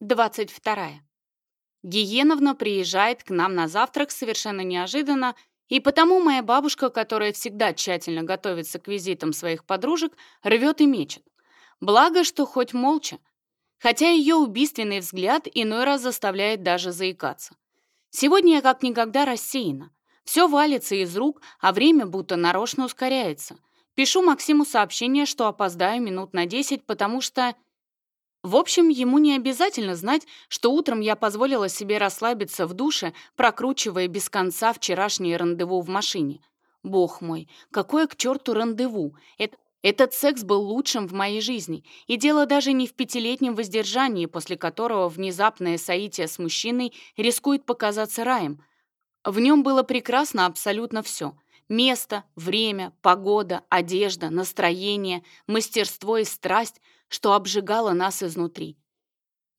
22. Гиеновна приезжает к нам на завтрак совершенно неожиданно, и потому моя бабушка, которая всегда тщательно готовится к визитам своих подружек, рвет и мечет. Благо, что хоть молча. Хотя ее убийственный взгляд иной раз заставляет даже заикаться. Сегодня я как никогда рассеяна. Все валится из рук, а время будто нарочно ускоряется. Пишу Максиму сообщение, что опоздаю минут на 10, потому что в общем, ему не обязательно знать, что утром я позволила себе расслабиться в душе, прокручивая без конца вчерашнее рандеву в машине. Бог мой, какое к черту рандеву? Это этот секс был лучшим в моей жизни, и дело даже не в пятилетнем воздержании, после которого внезапное соитие с мужчиной рискует показаться раем. В нем было прекрасно абсолютно все. Место, время, погода, одежда, настроение, мастерство и страсть — что обжигало нас изнутри.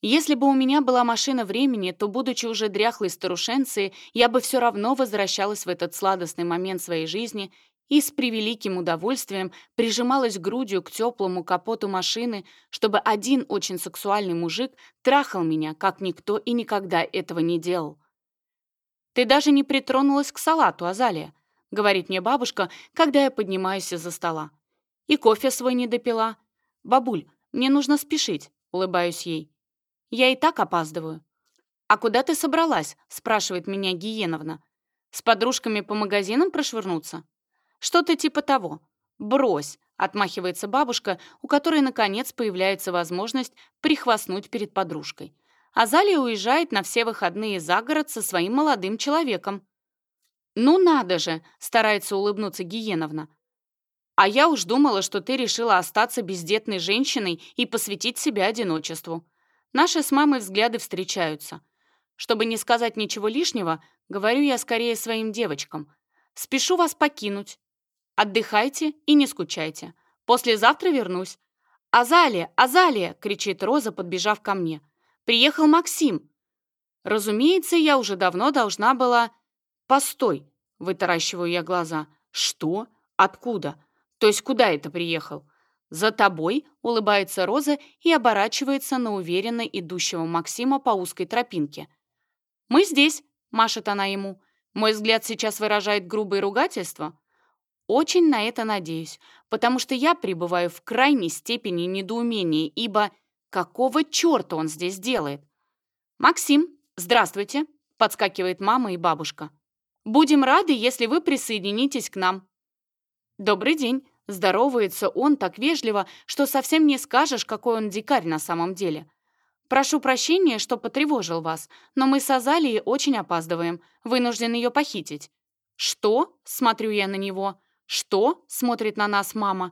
Если бы у меня была машина времени, то, будучи уже дряхлой старушенцей, я бы все равно возвращалась в этот сладостный момент своей жизни и с превеликим удовольствием прижималась грудью к теплому капоту машины, чтобы один очень сексуальный мужик трахал меня, как никто и никогда этого не делал. «Ты даже не притронулась к салату, Азалия», — говорит мне бабушка, когда я поднимаюсь из-за стола. «И кофе свой не допила. Бабуль, мне нужно спешить», — улыбаюсь ей. «Я и так опаздываю». «А куда ты собралась?» — спрашивает меня Гиеновна. «С подружками по магазинам прошвырнуться?» «Что-то типа того». «Брось», — отмахивается бабушка, у которой, наконец, появляется возможность прихвастнуть перед подружкой. Азалия уезжает на все выходные за город со своим молодым человеком. «Ну надо же!» — старается улыбнуться Гиеновна. А я уж думала, что ты решила остаться бездетной женщиной и посвятить себя одиночеству. Наши с мамой взгляды встречаются. Чтобы не сказать ничего лишнего, говорю я скорее своим девочкам. Спешу вас покинуть. Отдыхайте и не скучайте. Послезавтра вернусь. «Азалия! Азалия!» — кричит Роза, подбежав ко мне. «Приехал Максим!» Разумеется, я уже давно должна была... «Постой!» — вытаращиваю я глаза. «Что? Откуда?» То есть куда это приехал? За тобой улыбается Роза и оборачивается на уверенно идущего Максима по узкой тропинке. «Мы здесь», — машет она ему. Мой взгляд сейчас выражает грубое ругательство. Очень на это надеюсь, потому что я пребываю в крайней степени недоумении, ибо какого черта он здесь делает? «Максим, здравствуйте», — подскакивает мама и бабушка. «Будем рады, если вы присоединитесь к нам», «Добрый день!» — здоровается он так вежливо, что совсем не скажешь, какой он дикарь на самом деле. «Прошу прощения, что потревожил вас, но мы с Азалией очень опаздываем, вынужден ее похитить». «Что?» — смотрю я на него. «Что?» — смотрит на нас мама.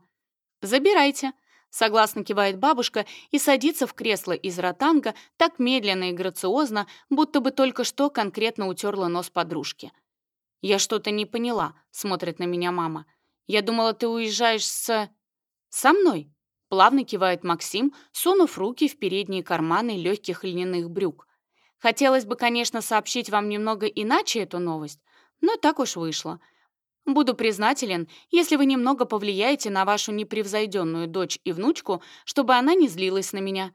«Забирайте», — согласно кивает бабушка и садится в кресло из ротанга так медленно и грациозно, будто бы только что конкретно утерла нос подружки. «Я что-то не поняла», — смотрит на меня мама. Я думала, ты уезжаешь с...» «Со мной?» — плавно кивает Максим, сунув руки в передние карманы легких льняных брюк. «Хотелось бы, конечно, сообщить вам немного иначе эту новость, но так уж вышло. Буду признателен, если вы немного повлияете на вашу непревзойденную дочь и внучку, чтобы она не злилась на меня».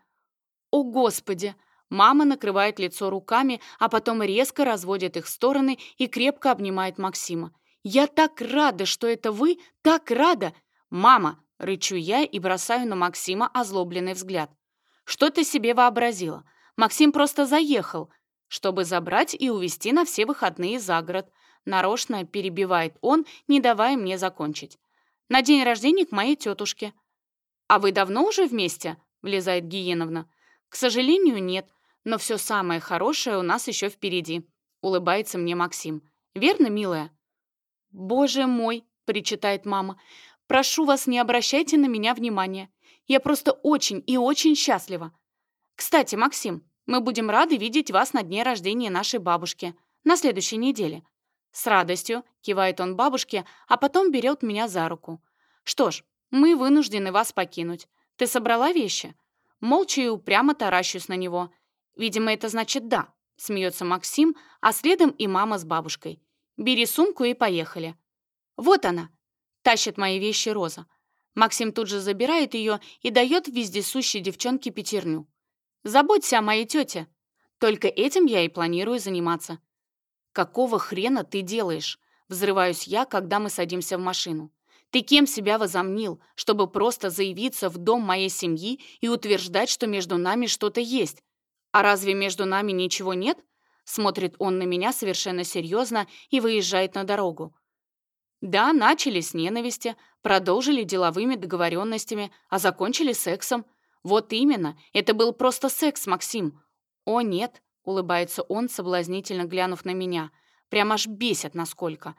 «О, Господи!» Мама накрывает лицо руками, а потом резко разводит их в стороны и крепко обнимает Максима. Я так рада, что это вы, так рада! Мама!» — рычу я и бросаю на Максима озлобленный взгляд. «Что ты себе вообразила? Максим просто заехал, чтобы забрать и увезти на все выходные за город». Нарочно перебивает он, не давая мне закончить. «На день рождения к моей тетушке». «А вы давно уже вместе?» — влезает Гиеновна. «К сожалению, нет, но все самое хорошее у нас еще впереди», — улыбается мне Максим. «Верно, милая?» «Боже мой!» — причитает мама. «Прошу вас, не обращайте на меня внимания. Я просто очень и очень счастлива. Кстати, Максим, мы будем рады видеть вас на дне рождения нашей бабушки на следующей неделе». «С радостью», — кивает он бабушке, а потом берет меня за руку. «Что ж, мы вынуждены вас покинуть. Ты собрала вещи?» Молча и упрямо таращусь на него. «Видимо, это значит «да», — смеется Максим, а следом и мама с бабушкой. Бери сумку и поехали». «Вот она!» — тащит мои вещи Роза. Максим тут же забирает ее и дает вездесущей девчонке пятерню. «Заботься о моей тете. Только этим я и планирую заниматься». «Какого хрена ты делаешь?» — взрываюсь я, когда мы садимся в машину. «Ты кем себя возомнил, чтобы просто заявиться в дом моей семьи и утверждать, что между нами что-то есть? А разве между нами ничего нет?» Смотрит он на меня совершенно серьезно и выезжает на дорогу. Да, начали с ненависти, продолжили деловыми договоренностями, а закончили сексом. Вот именно, это был просто секс, Максим. О нет, улыбается он, соблазнительно глянув на меня. Прям аж бесит насколько.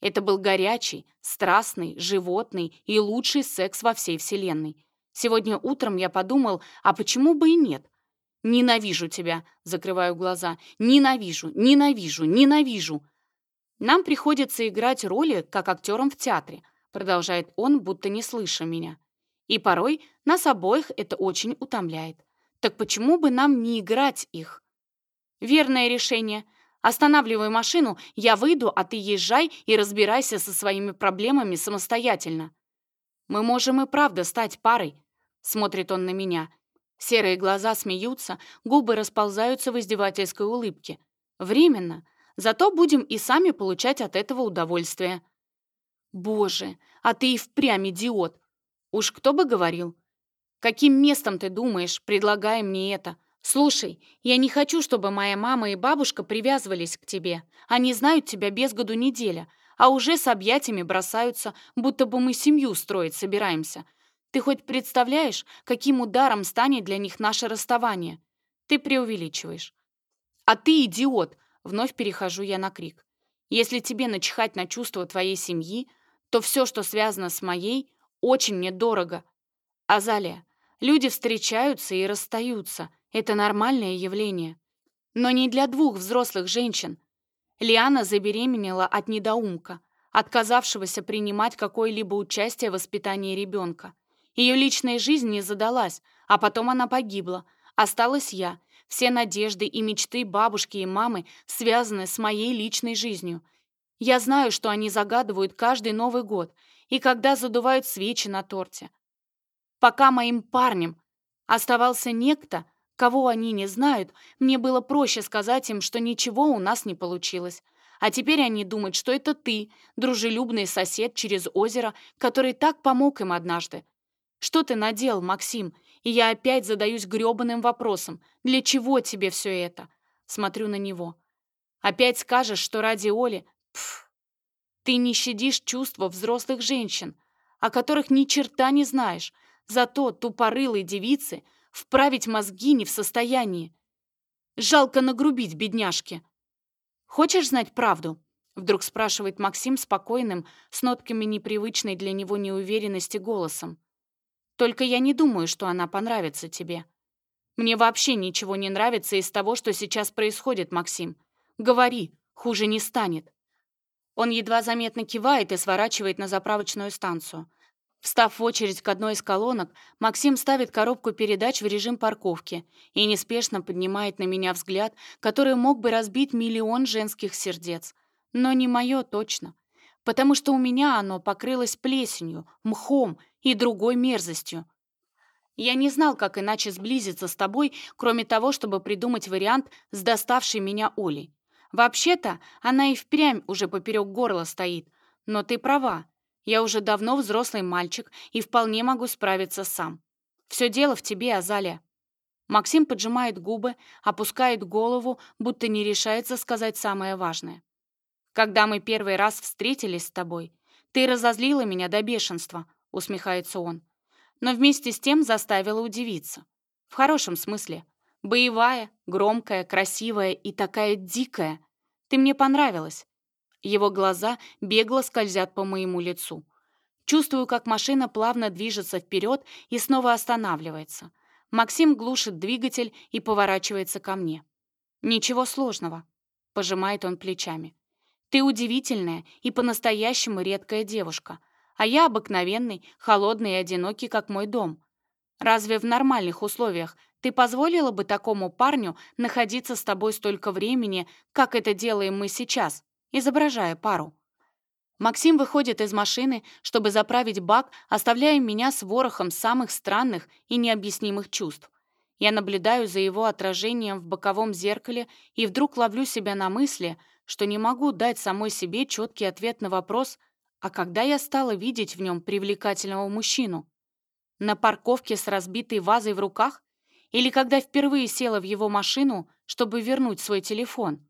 Это был горячий, страстный, животный и лучший секс во всей вселенной. Сегодня утром я подумал, а почему бы и нет? «Ненавижу тебя!» — закрываю глаза. «Ненавижу! Ненавижу! Ненавижу!» «Нам приходится играть роли, как актерам в театре», — продолжает он, будто не слыша меня. «И порой нас обоих это очень утомляет. Так почему бы нам не играть их?» «Верное решение. Останавливай машину, я выйду, а ты езжай и разбирайся со своими проблемами самостоятельно». «Мы можем и правда стать парой», — смотрит он на меня, — Серые глаза смеются, губы расползаются в издевательской улыбке. Временно. Зато будем и сами получать от этого удовольствие. Боже, а ты и впрямь идиот. Уж кто бы говорил. Каким местом ты думаешь, предлагая мне это? Слушай, я не хочу, чтобы моя мама и бабушка привязывались к тебе. Они знают тебя без году неделя, а уже с объятиями бросаются, будто бы мы семью строить собираемся. Ты хоть представляешь, каким ударом станет для них наше расставание? Ты преувеличиваешь. А ты идиот! Вновь перехожу я на крик. Если тебе начихать на чувства твоей семьи, то все, что связано с моей, очень мне дорого. Азалия, люди встречаются и расстаются. Это нормальное явление. Но не для двух взрослых женщин. Лиана забеременела от недоумка, отказавшегося принимать какое-либо участие в воспитании ребенка. Ее личная жизнь не задалась, а потом она погибла. Осталась я. Все надежды и мечты бабушки и мамы связаны с моей личной жизнью. Я знаю, что они загадывают каждый Новый год и когда задувают свечи на торте. Пока моим парнем оставался некто, кого они не знают, мне было проще сказать им, что ничего у нас не получилось. А теперь они думают, что это ты, дружелюбный сосед через озеро, который так помог им однажды. Что ты надел, Максим? И я опять задаюсь грёбаным вопросом. Для чего тебе все это? Смотрю на него. Опять скажешь, что ради Оли... Пф, ты не щадишь чувства взрослых женщин, о которых ни черта не знаешь. Зато тупорылые девицы вправить мозги не в состоянии. Жалко нагрубить бедняжки. Хочешь знать правду? Вдруг спрашивает Максим спокойным, с нотками непривычной для него неуверенности голосом. Только я не думаю, что она понравится тебе. Мне вообще ничего не нравится из того, что сейчас происходит, Максим. Говори, хуже не станет». Он едва заметно кивает и сворачивает на заправочную станцию. Встав в очередь к одной из колонок, Максим ставит коробку передач в режим парковки и неспешно поднимает на меня взгляд, который мог бы разбить миллион женских сердец. Но не мое точно. Потому что у меня оно покрылось плесенью, мхом и другой мерзостью. Я не знал, как иначе сблизиться с тобой, кроме того, чтобы придумать вариант с доставшей меня Олей. Вообще-то, она и впрямь уже поперек горла стоит. Но ты права. Я уже давно взрослый мальчик и вполне могу справиться сам. Все дело в тебе, Азалия. Максим поджимает губы, опускает голову, будто не решается сказать самое важное. Когда мы первый раз встретились с тобой, ты разозлила меня до бешенства, — усмехается он. Но вместе с тем заставила удивиться. В хорошем смысле. Боевая, громкая, красивая и такая дикая. Ты мне понравилась. Его глаза бегло скользят по моему лицу. Чувствую, как машина плавно движется вперед и снова останавливается. Максим глушит двигатель и поворачивается ко мне. «Ничего сложного», — пожимает он плечами. «Ты удивительная и по-настоящему редкая девушка а я обыкновенный, холодный и одинокий, как мой дом. Разве в нормальных условиях ты позволила бы такому парню находиться с тобой столько времени, как это делаем мы сейчас, изображая пару?» Максим выходит из машины, чтобы заправить бак, оставляя меня с ворохом самых странных и необъяснимых чувств. Я наблюдаю за его отражением в боковом зеркале и вдруг ловлю себя на мысли, что не могу дать самой себе четкий ответ на вопрос — а когда я стала видеть в нем привлекательного мужчину? На парковке с разбитой вазой в руках? Или когда впервые села в его машину, чтобы вернуть свой телефон?